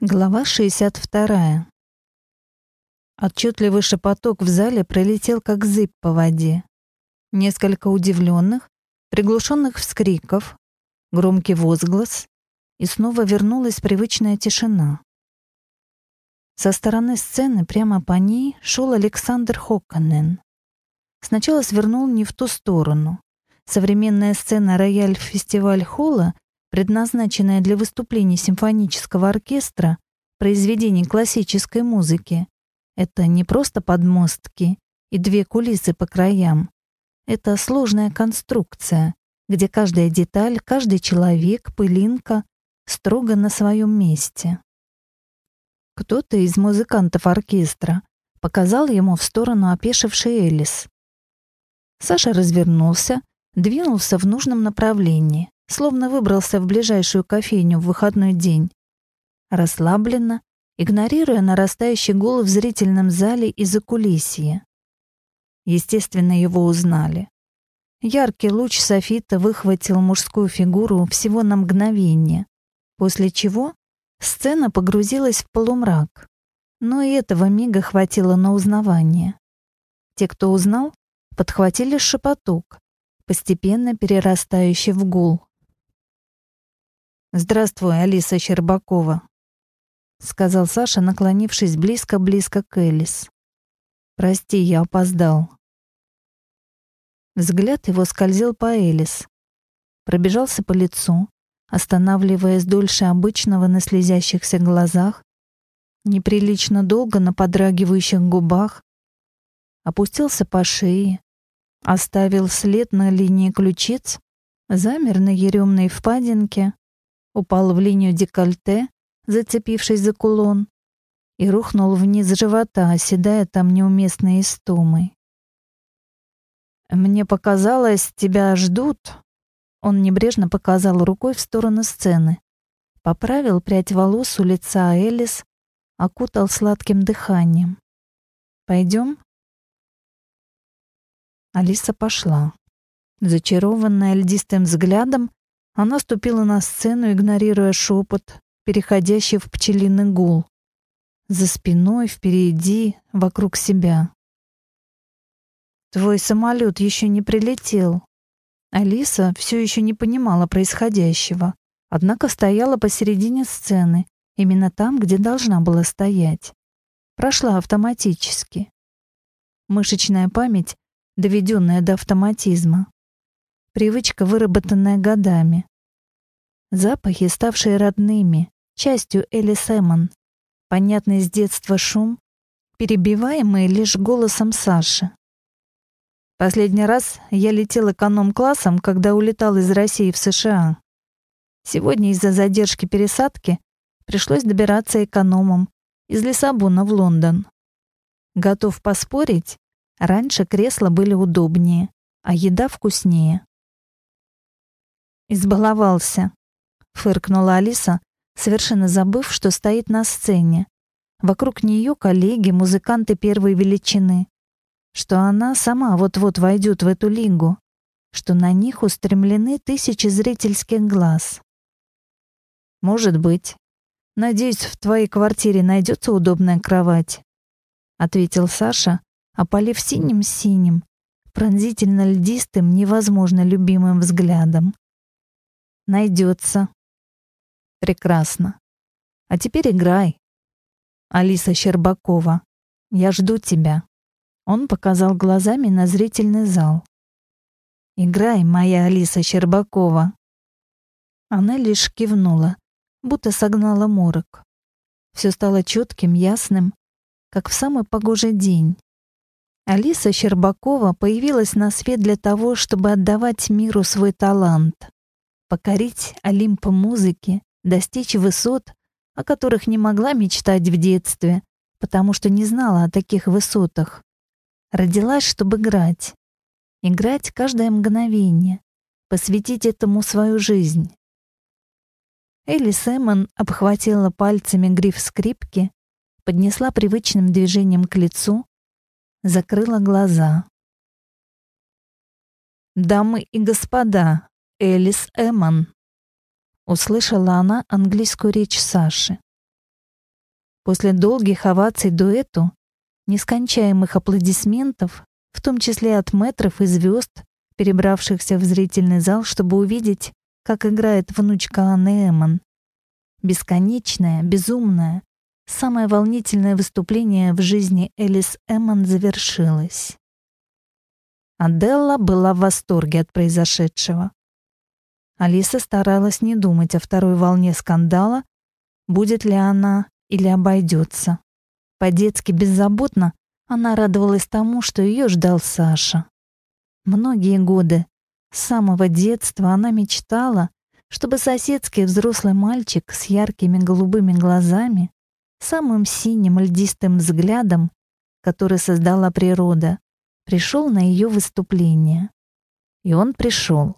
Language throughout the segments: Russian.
Глава 62. Отчетливый шепоток в зале пролетел как зыбь по воде. Несколько удивленных, приглушенных вскриков, громкий возглас, и снова вернулась привычная тишина. Со стороны сцены прямо по ней шел Александр Хокканен. Сначала свернул не в ту сторону. Современная сцена рояль-фестиваль-холла предназначенная для выступлений симфонического оркестра, произведений классической музыки. Это не просто подмостки и две кулисы по краям. Это сложная конструкция, где каждая деталь, каждый человек, пылинка строго на своем месте. Кто-то из музыкантов оркестра показал ему в сторону опешивший Элис. Саша развернулся, двинулся в нужном направлении словно выбрался в ближайшую кофейню в выходной день. Расслабленно, игнорируя нарастающий гул в зрительном зале и за кулисье. Естественно, его узнали. Яркий луч софита выхватил мужскую фигуру всего на мгновение, после чего сцена погрузилась в полумрак. Но и этого мига хватило на узнавание. Те, кто узнал, подхватили шепоток, постепенно перерастающий в гул. «Здравствуй, Алиса Щербакова», — сказал Саша, наклонившись близко-близко к Элис. «Прости, я опоздал». Взгляд его скользил по Элис, пробежался по лицу, останавливаясь дольше обычного на слезящихся глазах, неприлично долго на подрагивающих губах, опустился по шее, оставил след на линии ключиц, замер на еремной впадинке, упал в линию декольте, зацепившись за кулон, и рухнул вниз живота, оседая там неуместной истомой. «Мне показалось, тебя ждут», он небрежно показал рукой в сторону сцены. Поправил прядь волос у лица Элис, окутал сладким дыханием. «Пойдем?» Алиса пошла. Зачарованная льдистым взглядом, она ступила на сцену, игнорируя шепот, переходящий в пчелиный гул. За спиной, впереди, вокруг себя. «Твой самолет еще не прилетел». Алиса все еще не понимала происходящего, однако стояла посередине сцены, именно там, где должна была стоять. Прошла автоматически. Мышечная память, доведенная до автоматизма. Привычка, выработанная годами. Запахи, ставшие родными, частью Элли Сэмон. Понятный с детства шум, перебиваемый лишь голосом Саши. Последний раз я летел эконом-классом, когда улетал из России в США. Сегодня из-за задержки пересадки пришлось добираться экономом из Лиссабона в Лондон. Готов поспорить, раньше кресла были удобнее, а еда вкуснее. Избаловался, фыркнула Алиса, совершенно забыв, что стоит на сцене. Вокруг нее коллеги, музыканты первой величины. Что она сама вот-вот войдет в эту лигу. Что на них устремлены тысячи зрительских глаз. Может быть. Надеюсь, в твоей квартире найдется удобная кровать, ответил Саша, опалив синим-синим, пронзительно льдистым, невозможно любимым взглядом. Найдется. Прекрасно. А теперь играй. Алиса Щербакова. Я жду тебя. Он показал глазами на зрительный зал. Играй, моя Алиса Щербакова. Она лишь кивнула, будто согнала морок. Все стало четким, ясным, как в самый погожий день. Алиса Щербакова появилась на свет для того, чтобы отдавать миру свой талант покорить Олимп музыки, достичь высот, о которых не могла мечтать в детстве, потому что не знала о таких высотах. Родилась, чтобы играть. Играть каждое мгновение, посвятить этому свою жизнь. Элли Сэмон обхватила пальцами гриф скрипки, поднесла привычным движением к лицу, закрыла глаза. «Дамы и господа, Элис Эммон. Услышала она английскую речь Саши. После долгих оваций дуэту, нескончаемых аплодисментов, в том числе от метров и звезд, перебравшихся в зрительный зал, чтобы увидеть, как играет внучка Анны Эммон. Бесконечное, безумное, самое волнительное выступление в жизни Элис Эммон завершилось. Аделла была в восторге от произошедшего. Алиса старалась не думать о второй волне скандала, будет ли она или обойдется. По-детски беззаботно она радовалась тому, что ее ждал Саша. Многие годы, с самого детства она мечтала, чтобы соседский взрослый мальчик с яркими голубыми глазами, самым синим льдистым взглядом, который создала природа, пришел на ее выступление. И он пришел.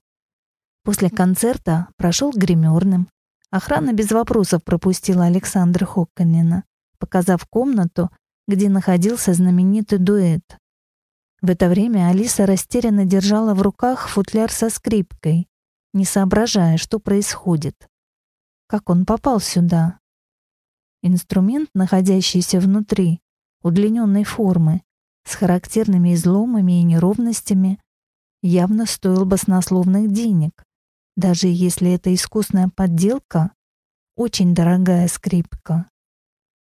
После концерта прошел гримерным. Охрана без вопросов пропустила Александра Хокканина, показав комнату, где находился знаменитый дуэт. В это время Алиса растерянно держала в руках футляр со скрипкой, не соображая, что происходит. Как он попал сюда? Инструмент, находящийся внутри, удлиненной формы, с характерными изломами и неровностями, явно стоил баснословных денег даже если это искусная подделка, очень дорогая скрипка.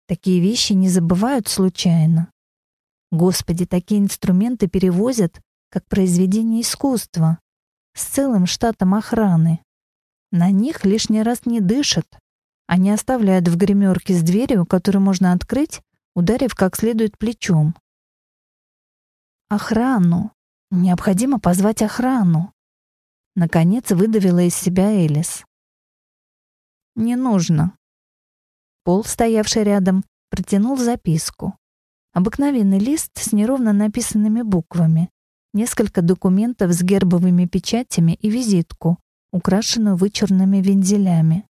Такие вещи не забывают случайно. Господи, такие инструменты перевозят как произведение искусства с целым штатом охраны. На них лишний раз не дышат. Они оставляют в гримерке с дверью, которую можно открыть, ударив как следует плечом. Охрану. Необходимо позвать охрану. Наконец выдавила из себя Элис. «Не нужно». Пол, стоявший рядом, протянул записку. Обыкновенный лист с неровно написанными буквами, несколько документов с гербовыми печатями и визитку, украшенную вычурными вензелями.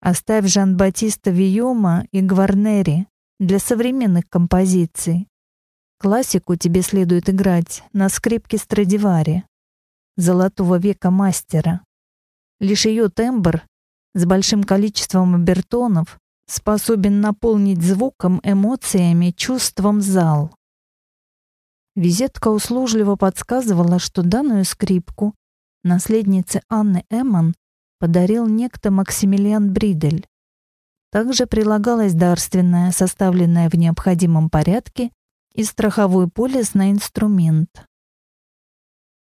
Оставь Жан-Батиста Виома и Гварнери для современных композиций. Классику тебе следует играть на скрипке Страдивари золотого века мастера. Лишь ее тембр с большим количеством обертонов способен наполнить звуком, эмоциями, чувством зал. Визитка услужливо подсказывала, что данную скрипку наследнице Анны Эммон подарил некто Максимилиан Бридель. Также прилагалась дарственная, составленная в необходимом порядке, и страховой полис на инструмент.